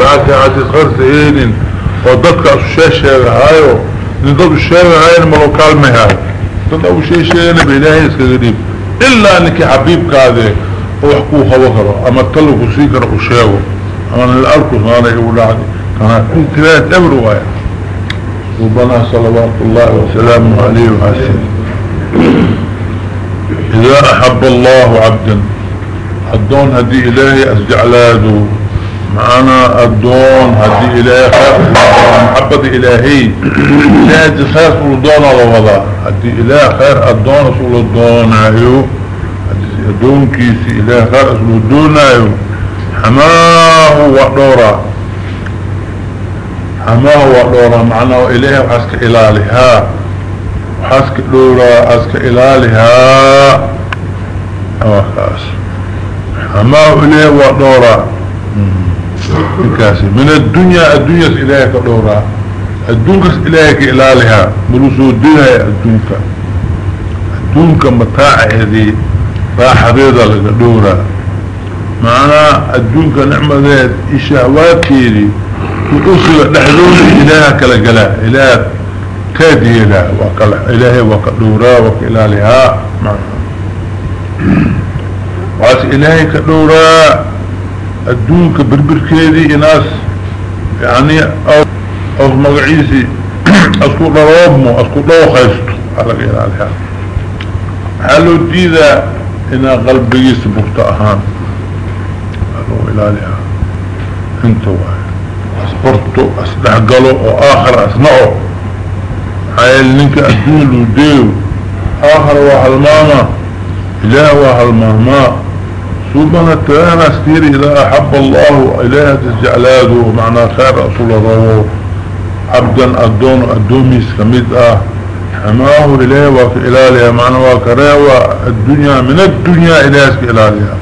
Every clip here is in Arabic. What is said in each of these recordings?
لكن عزيز خرس إيدين. ودكا اشياء شهر هايو ندب هاي هايين ملوكال مهار. تنبو شيء شهر بإلهي اسكذريب إلا أنك حبيب كاذي. وحكوها وكرا أما اتطلق وصيكرا اشياءه أما ان الالكو صاريه ولادي كان هكو كلاهت ابرو هاي. ربنا صلوات الله وسلامه عليه وحسن إذا أحب الله عبدا حدون هدي إلهي اسجع لاده معنا الدون هدي خير محبة إلهي إلهي خير سلطان وضع هدي إلهي خير الدون سلطان أيو الدون كيسي إلهي خير سلطان أيو حماه وقدورا حماه وقدورا معناه إلهي وحسك إلالها. وحسك دورا حسك إلالها. أوكاس حماه إلهي وقدورا كاسي من الدنيا الدنيا إلهي كدورا الدنيا إلهي كإلالها ملوسو الدنيا الدنيا الدنيا متاع هذه راح بيضا لكدورا معنا الدنيا نعمة ذات إشاوات كيري. وأصل نحذون إلهي كالقلاء إله كاده إله وكال إلهي وكدورا وكإلالها معنا. وعاس إلهي كدورا. الدونك بربركيدي ناس يعني أو مقعيسي أسكو ضرابمو أسكو ضو خيستو على غير عليها حلو ديدا أنا قلبي سبقت اهان قالوا إلى لها واحد اصبرتو أسدعقلو واخر اسنعو حيال ننك الدون لديو آخر وحالماما إله وحالماما ثم التلانا استير إذا أحب الله إليه تجعلاده معنى خير رسول الله. عبدا أدون أدوميس كميدة حماه إليه وكإلالها معنى وكريوة الدنيا من الدنيا إليه كإلالها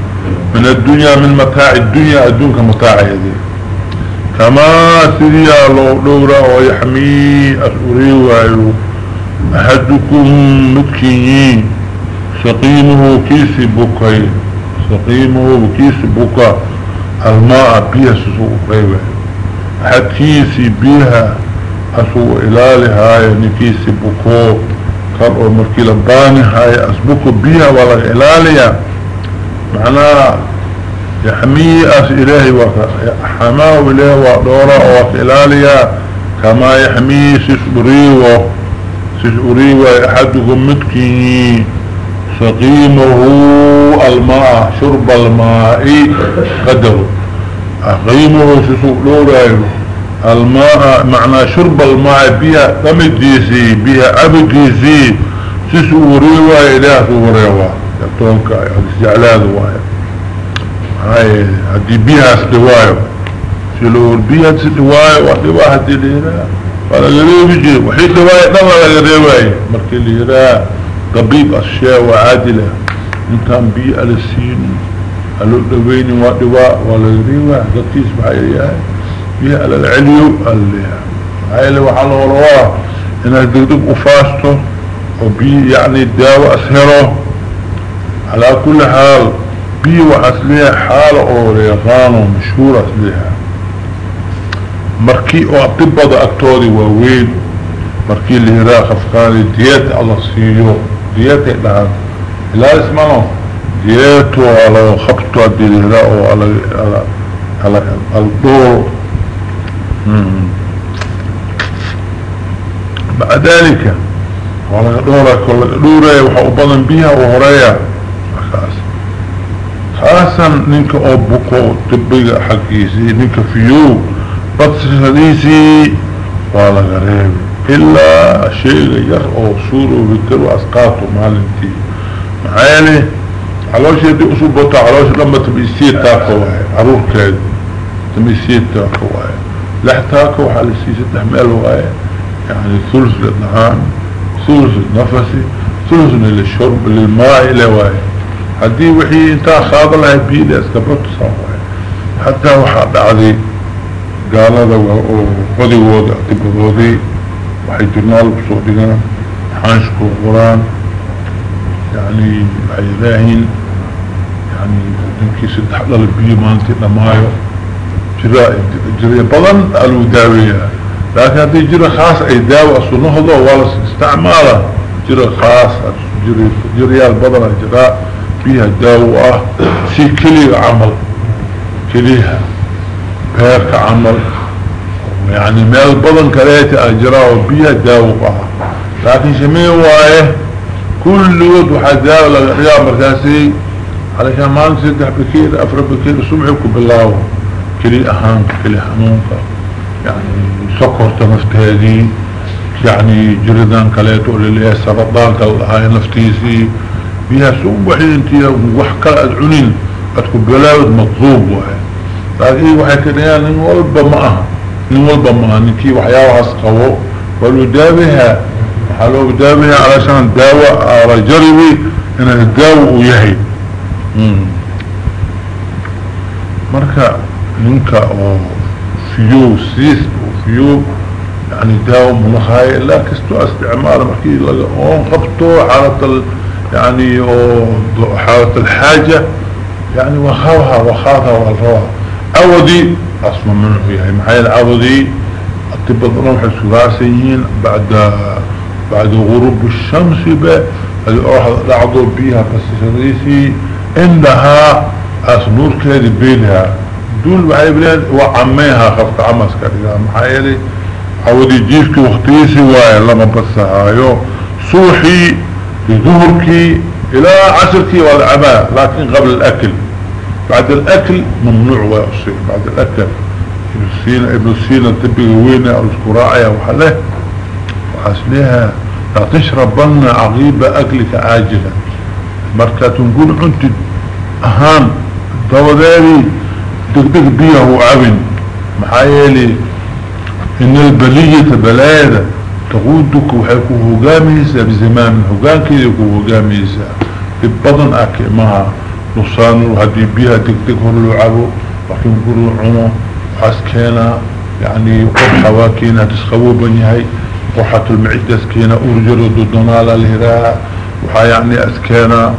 من الدنيا من متاع الدنيا أدونك متاع يدي. كما سريا لورا ويحمي أسوري وعيو. أحدكم متكيين سقيمه كيسي بكي. سقيمه وكيس بكا الماء بيها سسوء قيبه حكيسي بيها أسوء إلالها يعني كيسي بكو كارو مركي لباني هاي أسبكو بيها ولا إلاليا. معناها يحمي أس إلهي وكا حماه إليه ودورا وكإلاليا كما يحمي سسوريوه سسوريوه أحدكم متكيني سقيمه الماء شرب الماء قدر أقيمه سسوء لورايو الماء معنى شرب الماء بها تمديسي بها أبديسي سسوء ريوا إله سوء ريوا يبتونك جعلاد وايا هاي هدي بها استوايو سلور بها استوايو وحدي واحد ليرا فلا غريب جي وحيد وايا نظر غريب مركي ليرا طبيب أشياء وعادلة. إن كان بيئة للسين قالوا دوين ودواء والغريوة ذاتيس بحيايا بيئة للعليو اللي عائلة وحال وروا. إنها تقدم أفاسته وبي يعني الدواء أسهره على كل حال بي وحسليها حال أوريغانو مشهور أسليها. مركي أعطبض أكتوري ووين. مركي اللي هراء خفقاني ديات الله سيو دياتي لها لا اسمه دياتو على خبطو عدي الهراء على على على الدور بعد ذلك وعلى دورة كل دورة وحقبضن بيها وهرية خاصة نينك أبوكو تبقى حقيسي نينك فيو. بطس حديثي وعلى غريب. إلا شيء ير أو سور وذكر وأسقاطه مالنتي معايني علوش يدي أصوبته علوش لما تبيسيت تاكواي عرور كاد تبيسيت تاكواي لحتاكو حال السيسة تحمل واي يعني ثلث للنهان ثلث للنفسي ثلث للشرب للماء إلى واي هدي وحي انتا خاض الله بيدي اسكبرت صاواي حتى وحاد عدي قال هذا وقضي وضع تبضوذي kusoo dhigaan xaanshku qoraan yani waxay leeyihiin yani wadankii saddex dhal biyo maalintii dhamaayo جراء جراء بضن الوداوية لكن هذه جراء خاص أي داوة الله ولا استعماله. جراء خاص جراء البضن جراء فيها داوة سي كلي عمل كليها. بيرك عمل. يعني مال بضن كليتي أجراء وبيها داوة لكن شميه وايه كل يود وحد داوة لغرياء مركاسي علشان ما نسيدح بكير افر بكير سمعكم بالله كلي اهانك كلي حنونك يعني سكرت نفتهدي يعني جردان كليتو اللي سرطان هاي نفتيسي. بيها سوء وحي انتي وحكا ادعنين أتكو بلاود مطلوب وحي لكن وحي كنيان ان والبا معها. ان والبا معها نكي وحياوها اسقوه ولو دابها حلو دابها علشان داوة على جربي إن الداوة ويهي. marka ninka oo fiyo siis fiyo يعني داوم ملخاي لا كستو استعمال مركي لغا اون قبطو حالة يعني حالة الحاجة يعني وخاوها وخاوها والروا عودي أصلا منه يعني محايا العودي الطب الظلم حسواسيين بعد بعد غروب الشمس بقى أروح لعضو بيها بس شريسي عندها اسنور كده بينها دول bileen waa cameeha qafka camaska dhigaa maxaa yeelay عودي جيفك وقتيسي واي لما بسهايو صوحي لظهركي إلى عشركي والعماء لكن قبل الأكل. بعد الأكل ممنوع ويقصي بعد الأكل. ابن السينة ابن السينة تبقى وينة أو الاسكراعية وحلة. وحسنيها لا تشربن عغيب أكلك عاجلا. مركا تنقول عنت أهان. دوداري دقدق بيه وعبن. محايلي. إن البلية بلايدة تقودك وحيكو هقاميسا بزمان هقان كده يكو هقاميسا ببضن أكي معها نصان وهدي بيها هرلو عبو لكن قروا عمو وحاسكينا يعني قرحة واكينا تسخبوا بنيهاي قرحة المعدة سكينا ارجلوا دودنا للهراء وحا يعني أسكينا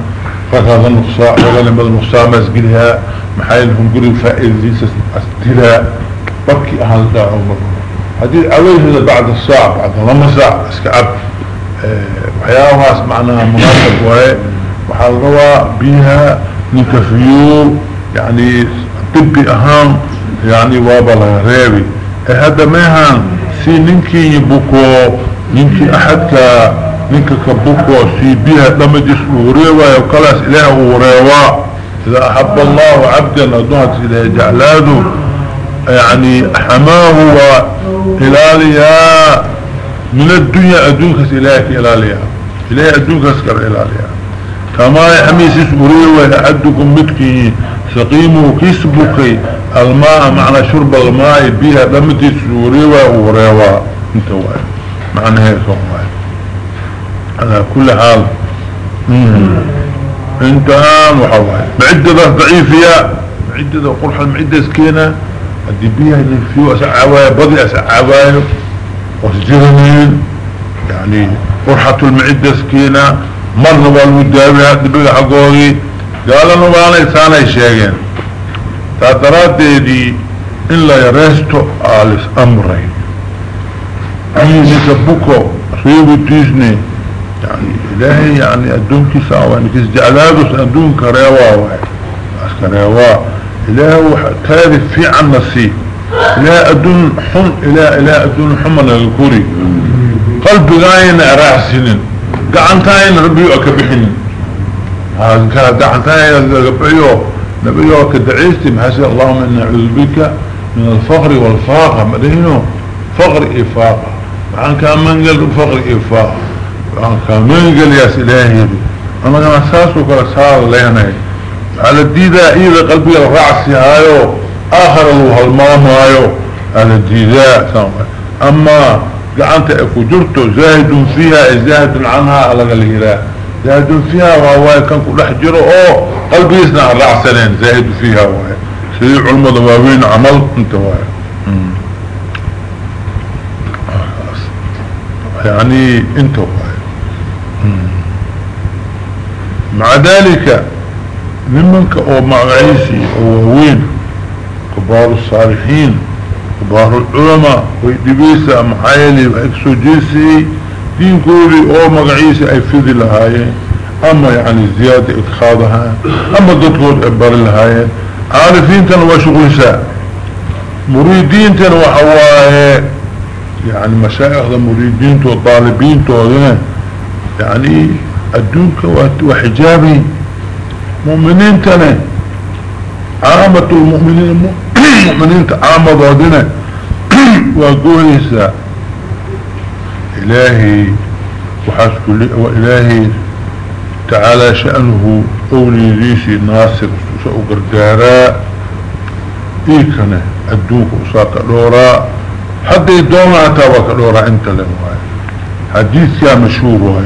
فقط النقصاء وغلم النقصاء مسجلها محايلهم قروا فائل ليس استلاء بكي أهل داعو مرة هذه عليه بعد الساعة بعد لما ساعة أسكعب. وحياوهاس معناها مناسب وهي وحال روا بيها نكفيو يعني طبي اهام يعني وابا لغريبي هذا ماهان سي ننكي يبوكو ننكي أحدك ننكي كبوكو سي بيها جسمه وريوا يوكلاس اله وريوا إذا أحب الله عبدا أدوهت اليه جعلاده. يعني حماه وإلاليا من الدنيا أدونك إلهك إلاليا إلهي أدونك أسكر إلاليا كما يحمي سيسبري ويعدكم متكي سقيمه كسبك الماء معنى شرب الماء بها سوري وريوا انت واي معنى هيك واي على كل حال. انتهان وحواي معدة ضعيفية. معدة قرح المعدة سكينة. هدي بيها اللي فيه اسعوايا بضي اسعوايا وسجرنين. يعني فرحة المعدة سكينة. مرة والمدابي هدي بيها حقوغي قال انه وانا انسانا يشيغين تاترات دي إلا يرستو آلس أمرين أي نسبوكو ريبو تيزني يعني إلهي يعني أدونك ساوى يعني كيس جعلادوس أدونك ريوا واحد أسك ريوا إله تارف في عن نسي لا أدون حن إله إله أدون حمنا الكوري قلب غاين أراح سنين قعنتين ربيو كان قعنتين ربيو نبيو كدعيستي محسن اللهم إن أعوذ بك من الفقر والفاقة مدينه فقر إفاقة وعن كان من قال فقر إفاقة وعن كان من قال يا سلاهي أنا كان أساسه كلا سار ليهنه على الديداء إذا قلبي الرعسي هايو آخر الله المامايو على الديداء أما قعنت اكو جرتو زاهد فيها زاهد عنها على الهراء زاهد فيها وهو كان كل حجره أوه قلبي يسنع الرعسلين زاهد فيها وهي سيء علم ضبابين عمل انت وهي يعني انت وهي مع ذلك nimanka oo magaciisii oo waaweyn كبار الصالحين كبار العلماء ويدبيسة محايلي وإكسو جيسي دين كوري أو مقعيسي أي فيدي لهايين أما يعني زيادة إتخاذها أما ضدود ابر لهايين عارفين تنوى شغل ساء مريدين تنوى حواه يعني مشايخ المريدين تو طالبين تو يعني الدنك وحجابي مؤمنين تنه عامة المؤمنين المؤمنين عامة ضادنا وقوهيسا إلهي وحسك وإلهي تعالى شأنه قولي ليسي ناصر سأقرقارا إيكنا الدوك وساق الورا حتى يدونا عتابك الورا أنت لنواي حديث يا مشهور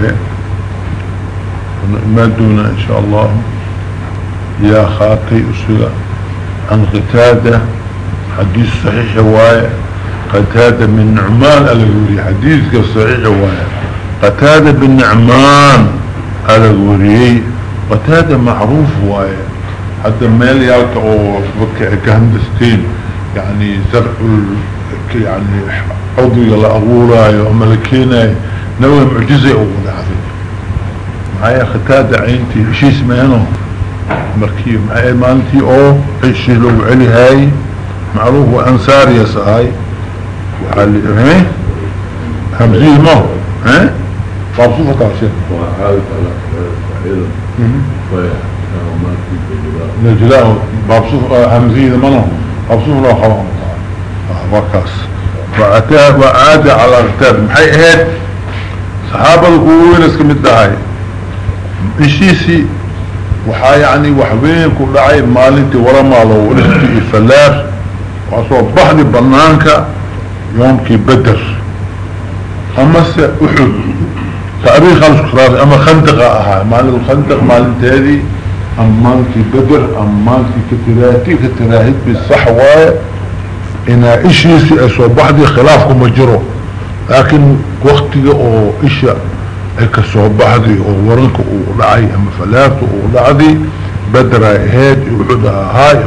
ما دون إن شاء الله. يا خاطي أسئلة عن قتادة. حديث صحيح هواية. قتادة من نعمان الغوري حديث صحيح هواية. قتادة بن نعمان الغوري قتادة معروف هواية. حتى مال يالك كهندستين. يعني زرع يعني عضو يلا أغولا وملكينا نوع معجزة أغولا معايا قتادة عينتي. شي اسمه مركيب معي مانتي أو عيشي لو علي هاي؟ معروف وانصار يساي وعلي همزيه ما ها مبسوطة كاشي نجلاه مبسوطة همزيه منه مبسوطة لو خلام وكاس وعتاه وعاد على اغتاب محي هيد صحابة القوين اسكمت هاي. اشيسي وحا يعني وحبين كل عاي مالنتي ورما لو ولستي فلاس وصو بحدي بنانك يومكي بدر. أما أحد. تأريخ الخراس أما خندق أها. مال الخندق مالنتي هذه اما مالكي بدر اما مالكي كتراتي كتراهيت بالصحوة. إنا اشيسي اسو بحدي خلافكم مجرو لكن وقتي أو اشياء كسو بحدي ورنك ودعي أما فلات ودعدي بدرا هيد وحدها هاي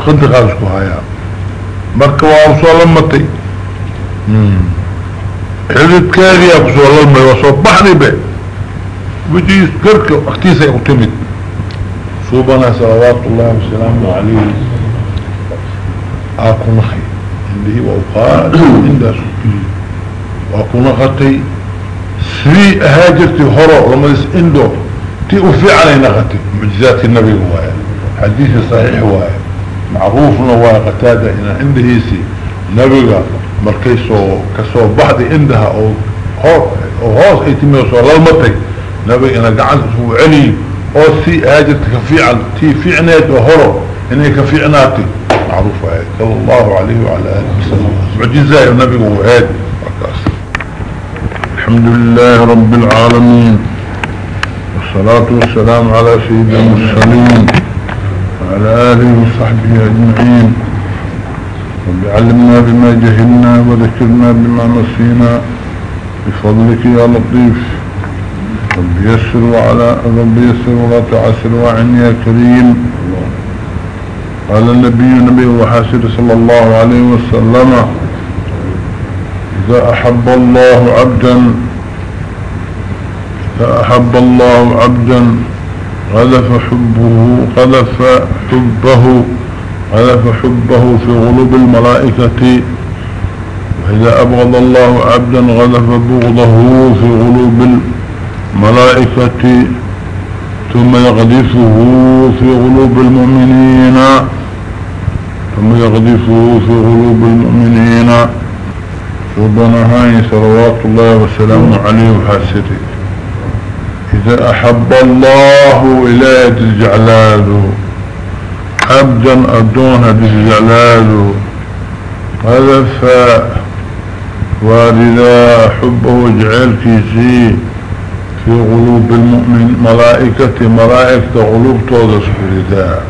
لما بحدي بي وجي كرك اختيسا يغتمد صوبنا صلوات الله وسلامه عليه اكو نخي اللي هو وقال عند سكري واكو نخطي سري هاجرتي هرو رمضيس اندو تي افي علي نغتي معجزات النبي هو حديث صحيح هو معروف نوا قتادة هنا عند هيسي نبي مركيسو كسو بعض عندها أو هوس إيتمي وصول المطي نبي أنا قعد اسو علي أو سي هاجرتي كفي تي في عناد وهرو. اني كفي عناتي. معروف هاي. صلى الله عليه وعلى آله وسلم. معجزة النبي هو هادي الحمد لله رب العالمين. والصلاة والسلام على سيد المرسلين. وعلى آله وصحبه أجمعين. رب علمنا بما جهلنا وذكرنا بما نسينا. بفضلك يا لطيف. رب يسر وعلى رب يسر ولا تعسر وعن يا كريم. قال النبي نبي وحاسر صلى الله عليه وسلم إذا أحب الله عبدا إذا أحب الله عبدا غلف حبه غلف حبه غلف حبه في غلوب الملائكة. وإذا أبغض الله عبدا غلف بغضه في غلوب الملائكة. ثم يغلفه في غلوب المؤمنين. ثم يغلفه في غلوب المؤمنين. ربنا هاي صلوات الله وسلامه عليه وحسره إذا أحب الله إلى جلاله عبدا أدونها جلاله غلف واردا حبه وجعل كيسي في قلوب المؤمن ملائكة ملائكة قلوب توضس فردا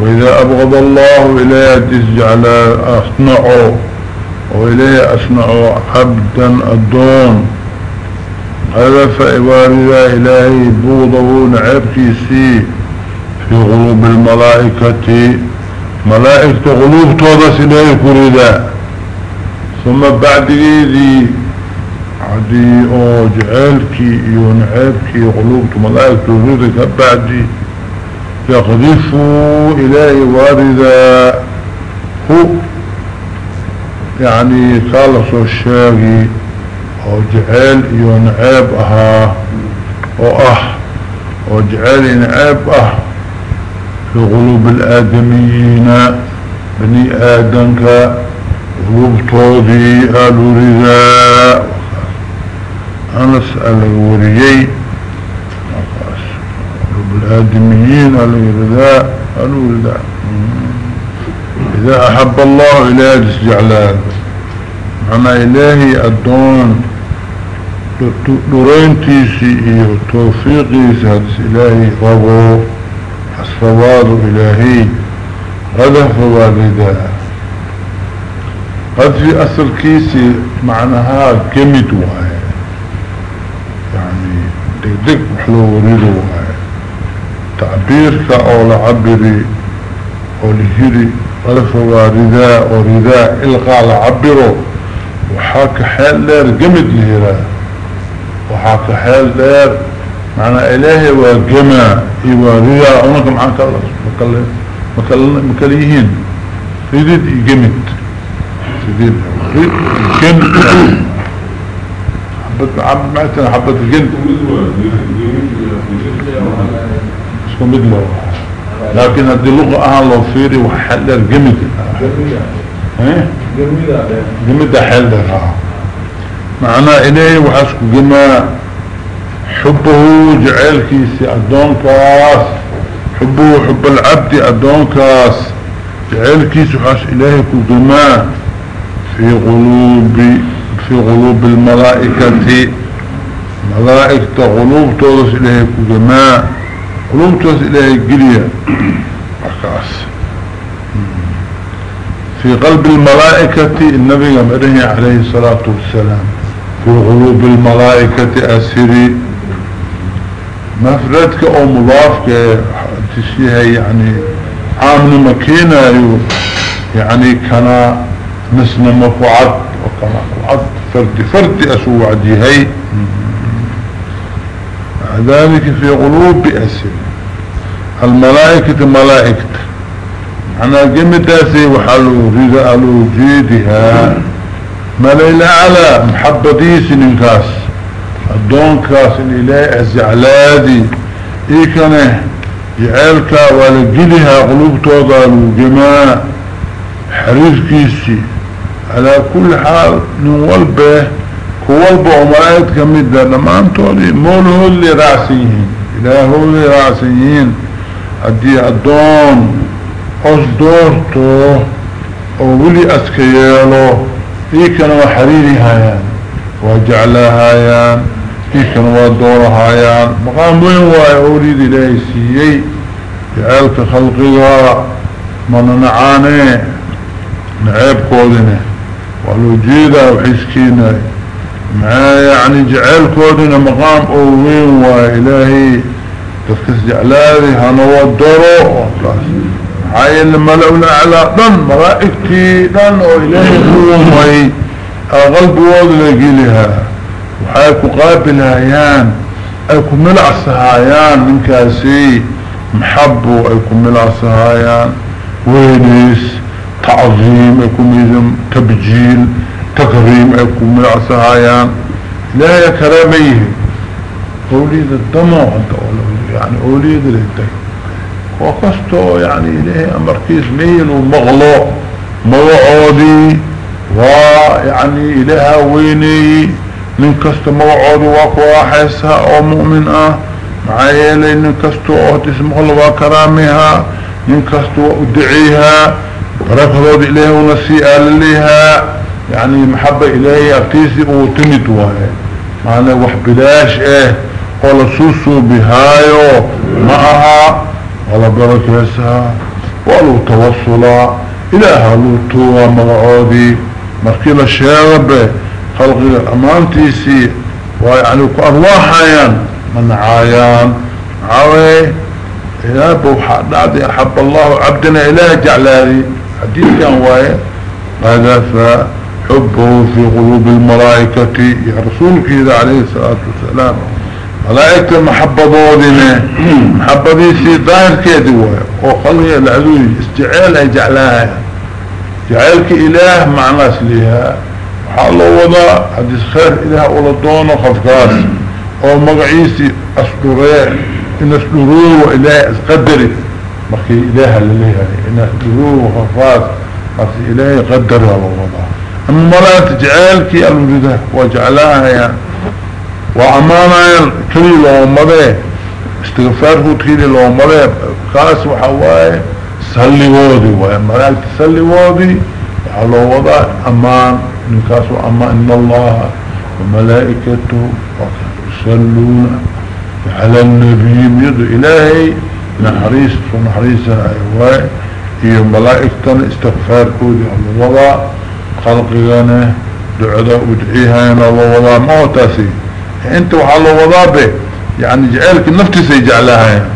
وإذا أبغض الله إليه تجعل أصنعه. وإليه أصنع عبدا الدون هذا فإباري إلهي بوضه نعبتي سي في غروب الملائكة. ملائكة غلوب توضس إلهي كريدا ثم بعد ذي عدي أو جعلك يو نعبك غلوب ملائكة غلوبك بعد. يقذفوا إلهي واردا. هو يعني خالص الشاقي. أو جعل يو نعب أها أو آه أو جعل نعب آه في قلوب الآدميين. بني آدمك قلوب طوضي آل رداء أنا أسأل وريي قلوب الآدميين آل رداء آل رداء إذا أحب الله إلهي جعلان معنى إلهي الدون درينتيسي إيه توفيقيسي هذا إلهي ربو الصواب إلهي غدف والدا قد في أصل كيسي معناها جمد وهي يعني دك محلو وريدو وهي تعبيرك أو لعبري أو لهيري غدف والدا وردا إلقى لعبره وحاك حال لير جمد لهيرا وحاك حال لير معنى إلهي وجمع إيواريا معاك الله مكاليهين ريديد جمد ريديد جن حبت عبد معتنا حبت الجن. اسمه مدلو. لكن هذه اللغة أهل لو فيري وحل الجمد جمد حل معنى إلهي وحسك جمع حبه جعل كيسي أدون كاس. حبه حب العبد أدون كاس. جعل كيسي حاس إلهي كدماء في قلوب في قلوب الملائكة. ملائكة قلوب توضس إلهي كدماء قلوب توضس إلهي قليا أكاس. في قلب الملائكة النبي عليه الصلاة والسلام. في قلوب الملائكة أسري مفردك أو مضافك تشيها يعني عامل مكينة يعني كان نسنا مفعد وكان مفعد فرد فرد اسو عديهي ذلك في قلوب أسر الملائكة ملائكة. أنا جمداسي وحلو رزالو جيدها. مليل على محبديس ننكاس الدونكاس الإله الزعلادي إيكانه جعلك ولقلها قلوب توضى الجماع حريف كيسي. على كل حال نوال به كوال بعمائد كمدة لما انتولي موله اللي راسيين. إلهه اللي راسيين. هدي الدون. أصدورته أولي أسكياله إيكانه وحريري هايان وجعلها هايان كيكن ودورها يان مقام وين واي؟ أوليد إلهي سيئي جعلك خلقها من نعاني نعيب كودنا والوجيدة وحسكينا ما يعني جعل كودنا مقام أولين وإلهي تفكس جعلالي هنو الدورو هاي الملأ الأعلى دن مرائكتي دن وإلهي قومي أغلب وضل لها وحيكو قابل هايان ايكو ملع سهايان من كاسي. محبو ايكو ملع سهايان. وينيس. تعظيم ايكو ميزم. تبجيل. تكريم ايكو ملع سهايان. لا يكراميه أوليد الدمو يعني أوليد الهدك وقصته يعني اليه أمركيز ميل ومغلو موعودي ويعني الها ويني من كست موعود وقوى حيسها أو مؤمن آه معايلي من كستو أو تسمح الله وكرامها من كستو أدعيها رفضوا إليه ونسيئة لليها يعني محبة إليه أقيسي وتمت وهي. معنى وحبلاش إيه؟ ولا سوسو بهايو معها ولا بركيسها ولا توصلا إلها لوتوا مغعودي مركيل الشيغب خلق الأمانتيسي ويعني كأرواحيان من عايان عاوي. إله بوحا دعدي أحب الله عبدنا إله جعلالي حديث كان وايه هذا فحبه في قلوب الملائكة. يا رسولك إذا عليه الصلاة والسلام. ملائكة محبة ضوضنا محبة سي ظاهر كده وخلقها العدو استعالها جعلها جعلك إله مع ناس ليها. وحالله وضع. حديث خير إله أولا دون خفقاس أو مقعيسي أصدره إن أصدروه وإله أسقدري مخي إله لليها. إن أصدروه وخفقاس مخي إله قدر الله وضع أما ملائكة جعلك الوجودة وجعلها يعني وأمانا كلي مضي استغفاره كلي لو مضي كاس وحواي سلي وودي وملائكة سلي وودي وحلو وضع أمان نكاس أمان إن الله وملائكته يصلون على النبي يدو إلهي نحريس ونحريسها أيواي هي ملائكة استغفار كودي الله وضع خلقنا دعوة ودعيها الله وضع موتاسي انت وحالو وضابه يعني جعلك النفتي سيجعلها يعني.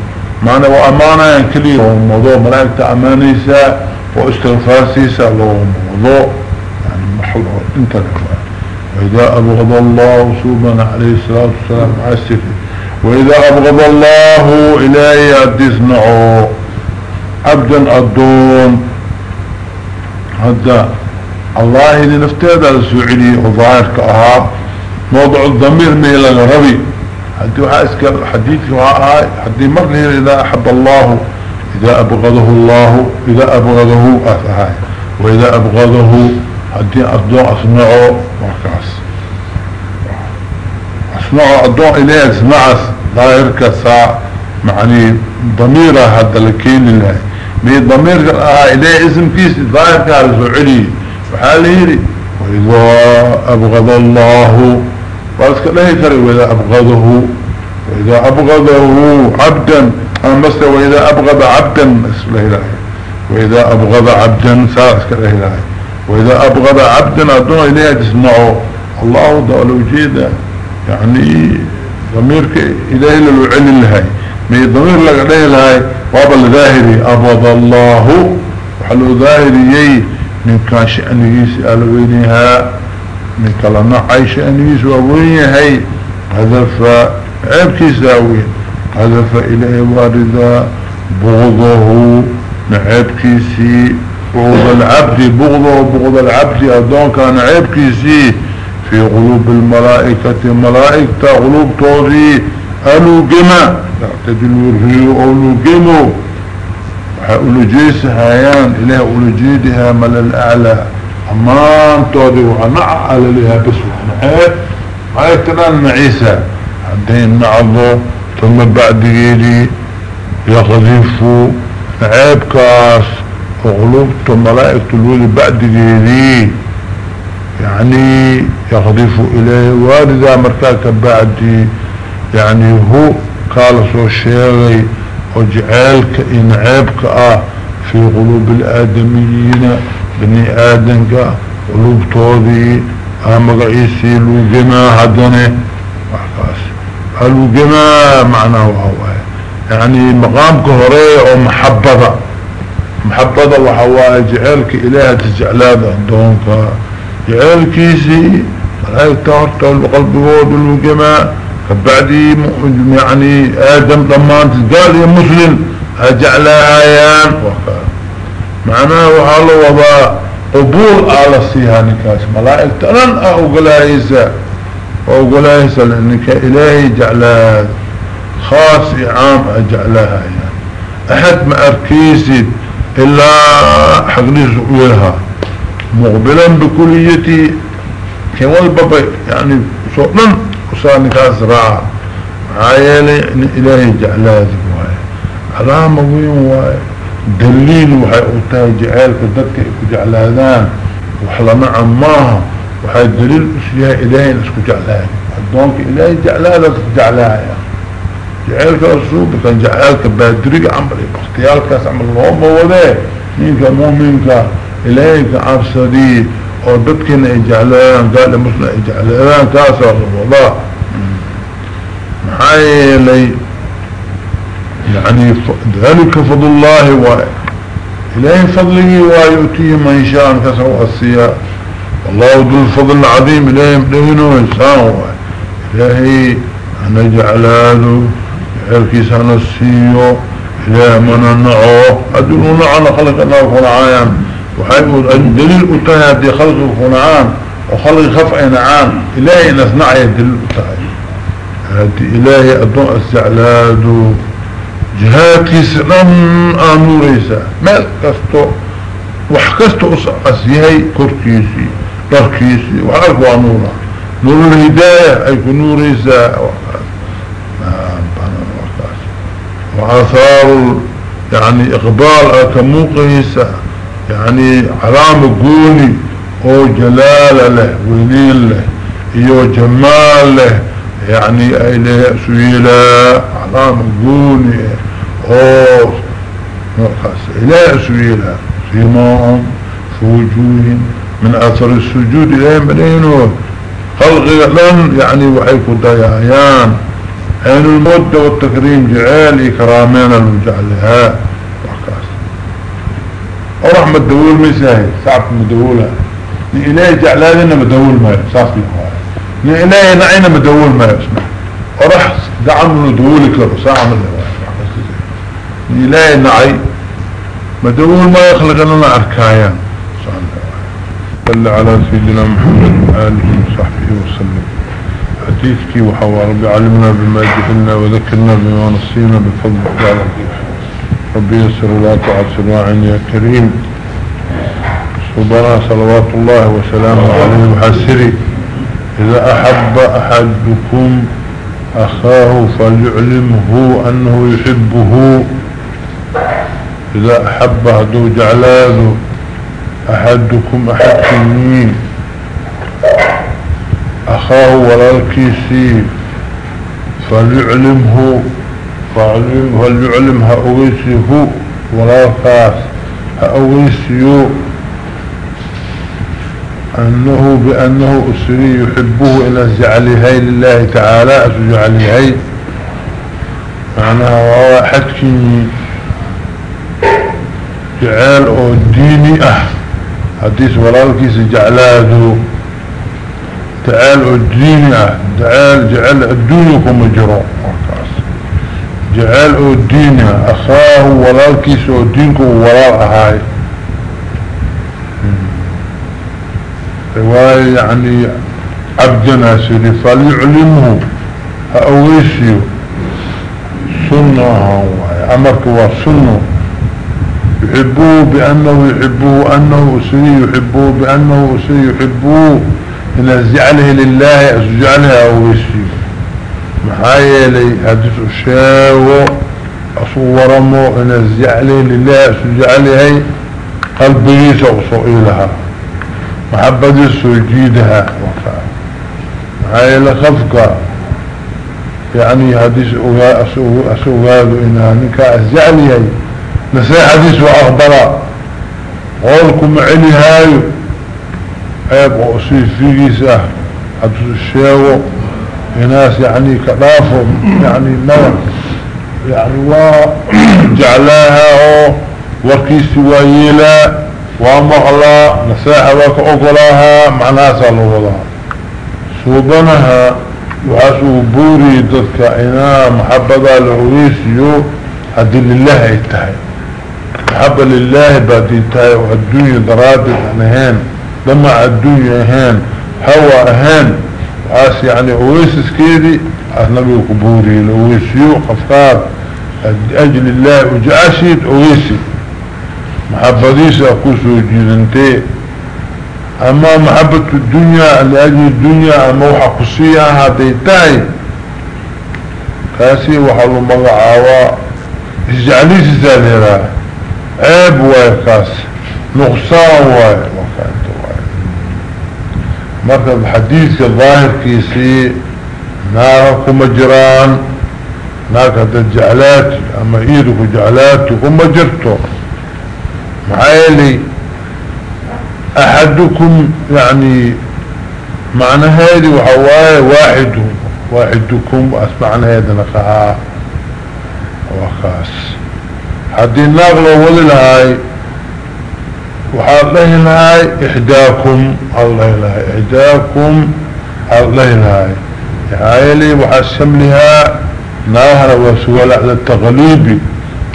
معنى وأمانة كلي وموضوع ملائكة امانيسا واستغفار سيسا لو موضوع يعني محلو انت لكوان وإذا أبغض الله سوبنا عليه الصلاة والسلام عسفه وإذا أبغض الله الهي ادسنعه عبدا الدون هذا الله اللي نفتاد على السعودي وظاهرك اهاب موضع الضمير ميلا غربي حدي وحاسك حديث وعاء حدي مرنه إذا أحب الله إذا أبغضه الله إذا أبغضه أفهاي وإذا أبغضه حدي أصدع أصنعه مركز أصنعه أصدع إليه أسمعه ظاهر كساء معني ضميره هذا لكين الله مي ضمير آه إليه اسم كيس ظاهر كهذا وحاله وإذا أبغض الله واسك لا يكري وإذا أبغضه؟ وإذا أبغضه عبدا أمسك وإذا أبغض عبدا إلهي وإذا أبغض عبدا ساسك إلهي وإذا أبغض عبدا أدون إليه تسمعه. الله دولو جيدا يعني ضميرك إلهي. للعلي لهي من الضمير لك عليه لهي وأبا الظاهري. أبغض الله وحلو ظاهري من كان شأنه يسأل وينها من كلنا عيش أنيس ووين هي؟ هذا عيبكي ساوين هذا إليه واردا بغضه نعيبكي سي بغض العبد بغضه بغض العبد أدون كان عيبكي سي في قلوب الملائكة الملائكة قلوب طوري ألو جمع. تعتدلوا الريو أولو جمو وحأولو جيس هايان إله أولو جيدها مل الأعلى. أمان تودي وعنع على لها بس وعنعات هاي تنال معيسى عدين نعضو ثم بعد يلي يغذفوا عيب كاس. وغلوبة ملائكة الولي بعد يلي. يعني يغذفوا إليه. واردة مركاك بعد. يعني هو قال سو الشيغي وجعلك إن عيبك آه في قلوب الآدميين. بني آدنك قلوب طوذي أمغ عيسي لوجما هدنه وحكاس هلوجما معناه هو يعني مقامك هرية ومحبضة محبضة وحواء جعلك إله تجعلاد دونك جعلكيسي هاي تهرت القلب وود الوجما فبعدي يعني آدم لما انت قال يا مسلم أجعلها ايان وحكاس معناه وحاله وضع قبول على السيها نكاس ملائك تنن أقلايسا وأقلايسا لأنك إلهي جعلها خاص عام أجعلها يعني. أحد ما أركيسي إلا حقني زؤيها مقبلا بكليتي كوال بابا يعني صوتنا وصار نكاس راع عايلي إلهي جعلها ذي علامة وين واي دليل وحي اوتاي جعالك إكو جعلادان وحلنا عماها وحي دليل اسيها الهي إسكو جعلان الدونك الهي جعلان اسكو جعلان جعالك الصوب كان جعالك بادريق عمري باختيالك عمل الله موضيه منك مؤمنك الهي كعبسدي أو ضدكنا اجعلان قال مسنا اجعلان كاسر والله محايا لي يعني ذلك فضل الله و إلهي فضله ويؤتيه من شاء كسر السياء والله ذو الفضل العظيم إلهي مدينه إنسان إلهي أنا جعل هذا أنا السيو إلهي من نعوه أدلونا على خلقنا القرآن وحيقول الدليل أتاها دي خلق القرآن وخلق خفع نعام إلهي نصنع يدل أتاها هذه إلهي أدون استعلاد جهاتي سلام آنوريسا ما كستو وحكستو أسيهي كوركيسي بركيسي وحركوا نورا نور الهداية أي كنوريسا وآثار يعني إقبال كموقيسا يعني علامة قولي أو جلال له وليل له أيو جمال له يعني اي له سويلة علامة قولي أو خاص إلى سويلة سيماهم في من أثر السجود. إلى مدينه خلق لن يعني وحيكو ديايان عين المدة والتكريم جعال إكرامين المجعلها. ورحمة دول مساهي صعب مدولها إلهي جعلالنا مدول ما يساس لي إلهي نعينا مدول ما يسمع ورح دعم ندولك له ساعة من الله إلهي نعي مدول ما يخلق لنا أركايا. صلى على سيدنا محمد وآله وصحبه وسلم. حديثك وحوى ربي علمنا بما جهلنا وذكرنا بما نصينا بفضل على ربي يسر لا تعسر وعن يا كريم. سبحانه صلوات الله وسلامه عليه وحسري إذا أحب أحدكم أخاه فليعلمه أنه يحبه. إذا أحب هدو جعلاده أحدكم أحدكمين أخاه ولا الكيسي فليعلمه فليعلم هؤويسيه ولا الكاس هؤويسيه أنه بأنه أسري يحبه إلى زعلهي لله تعالى أسجعلهي معناها وهو حدكي جعال أو ديني أه. حديث ولالكيس جعلاده تعال أو ديني أه. تعال جعل الدنيا مجرى جعال أو ديني أخاه ولالكيس أو دينكم ولال أهاي رواية يعني عبدنا سيدي فليعلمه هأويسيو سنة أمرك وسنة يحبوه بأنه يحبوه أنه أسري يحبوه بأنه أسري يحبوه إن زعله لله أسجعله أويسيو محايا لي حدث الشاو أصورمه إن زعله لله أسجعله قلبي سأصئلها محبة السجيدها. هاي لخفقة. يعني حديث أسوغاد إنها نكا أزعلي نسي حديث وأخبرا قولكم علي هاي. أيب أصير في جيسة حديث الشيوة ناس يعني كلافهم يعني نوع يعني وجعلاها وكيس ويلا. ومغلا نساحة وك أقلاها معناها سالوضا سوبنها وحاسو بوري ضدك إنا محبة العويسيو هدي لله يتهي. محبة لله بعد يتهي والدنيا درادت هان لما الدنيا هان هوا هان وحاس يعني عويسس كيدي أهنبي كبوري العويسيو قفقات أجل الله وجعشيد عويسي. محبديس أكوسو جيدنتي أما محبة الدنيا لأجل الدنيا أما وحقصية هاتيتاي كاسي وحلو مقعاوا إجعليس زاليرا عيب واي كاس نقصان واي. مركب حديث الظاهر كيسي. ناركم مجران. ناك هذا الجعلات أما إيدك جعلاتكم مجرتو. معايلي أحدكم يعني معنى هذه وحواي واحد واحدكم أسمعنا هذا نقعا وخاص. هذه الناقلة وللهاي وحالله لهاي إحداكم الله لهاي إحداكم الله لهاي هاي لي وحسم لها ناهر وسؤال على التغليبي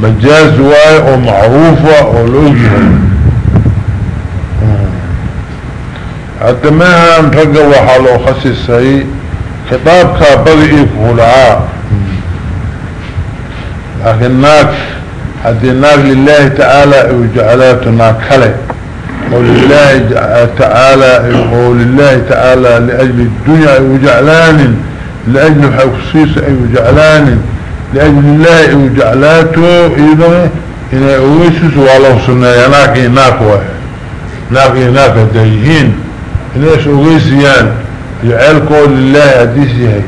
مجاز واي ومعروفة ولوجه حتى ما نرقى وحالو خسيسي خطابك بغي فولعاء لكن ناك هذه لله تعالى وجعلاتنا كله ولله تعالى ولله تعالى لأجل الدنيا وجعلان لأجل حقصيص وجعلان. لأجل الله وجعلاته إذا إن أويسس والله سنة يناك إناك واحد ناك إناك دايهين إناس أويسيان يعالكوا لله أديسي هاي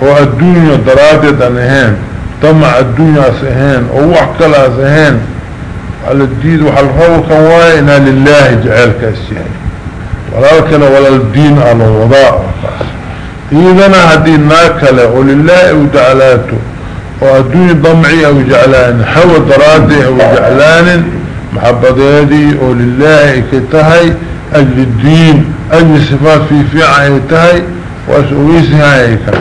والدنيا درادة أنهين طمع الدنيا سهين. ووحكلا سهين. على الدين وحالفو كواينا لله جعل كاسيهي ولا كلا ولا الدين على الوضاء إذا هدي الناكلة ولله وجعلاته وأدوني ضمعي أو جعلان حوى درادي أو جعلان محبة يدي ولله كتهي أجل الدين أجل صفات في فيعة كتهي وأسؤويسها إيكا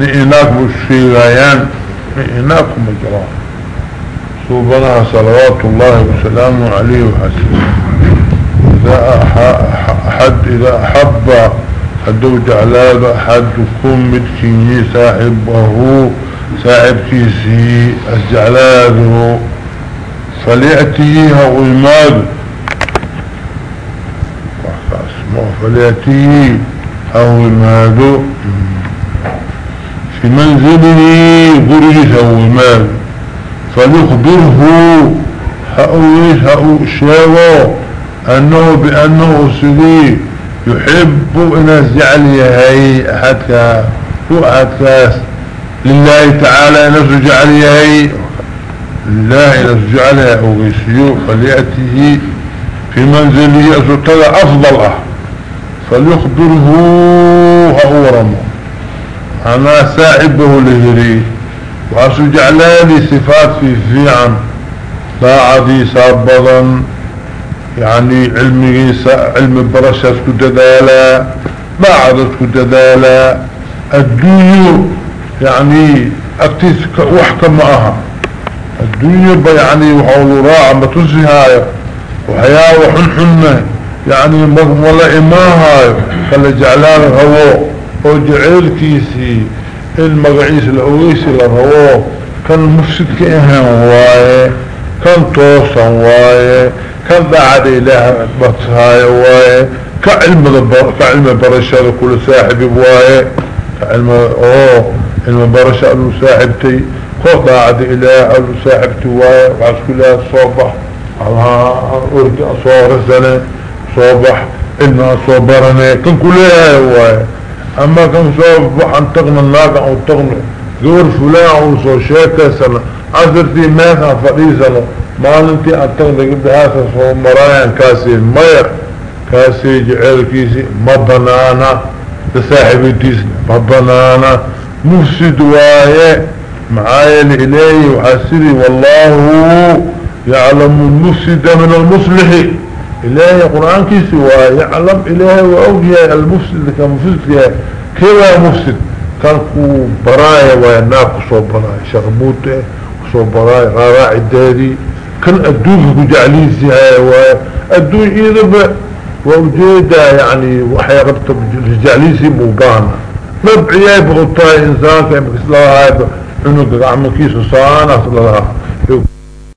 نئناك بالشيغيان نئناك مجران. صوبنا صلوات الله وسلامه عليه وحسنه. إذا أحد إذا أحب حدو جعلاب أحدكم مدكيني صاحبه صاحب كيسي الجعلاب فليأتيه وإماد فليأتيه أو إماد في منزله بريث أو إماد فليخبره هؤلاء هؤلاء أنه بأنه سليه يحب إن جعل يهي أحدك هو أحدك لله تعالى نفسه جعل يهي لله نفسه جعل أغيسيو فليأته في منزله أسرطة أفضل فليخبره هو أنا ساعبه لهري جعلاني صفات في فيعا عدي سابضا يعني علمي علم برشة كددالا ما عدد كددالا الدنيا يعني اكتس وحكم معها. الدنيا يعني وحول راعة ما تنسيها وحياة وحنحنة. يعني ولا إماها فلا جعلان هو وجعل كيسي. المقعيس الأويسي لهو كان مفسد كإهان واية. كان توصا واية. كان بعد إله بطهاي واي كعلم كعلم برشاد كل صاحب واي كعلم أوه علم برشاد صاحبتي كل بعد إله صاحبتي واي وعس كلها صوبح الله أرجع صور سنة صوبح إنا صوبرنا كان كلها واي أما كان صوبح أن تغنى الناقع أو تغنى دور فلان أو صو شاكا سنة عصرتي ماذا فريسة ما ننتي أنتك نقبلها فمرايان كاسي مير كاسي جعل كيسي مبنانا تساحبي تيسي مبنانا. مفسد واهي معايا الإلهي وحسري والله يعلم المفسد من المصلح. إلهي قرآن كيسي واهي يعلم إلهي وأوجيه المفسد كمفسد كيه كيه مفسد؟ كانكو برايا وياناكو صوب براي شغموته صوب براي راراع الدادي كان أدوك كجعليسي هاي وأدوك إذا ووجيدا يعني وحيا قبط جعليسي موبانا مبعياي بغطاء إنسان كان بكسلها هاي عنق عمكيس وصانا صلى الله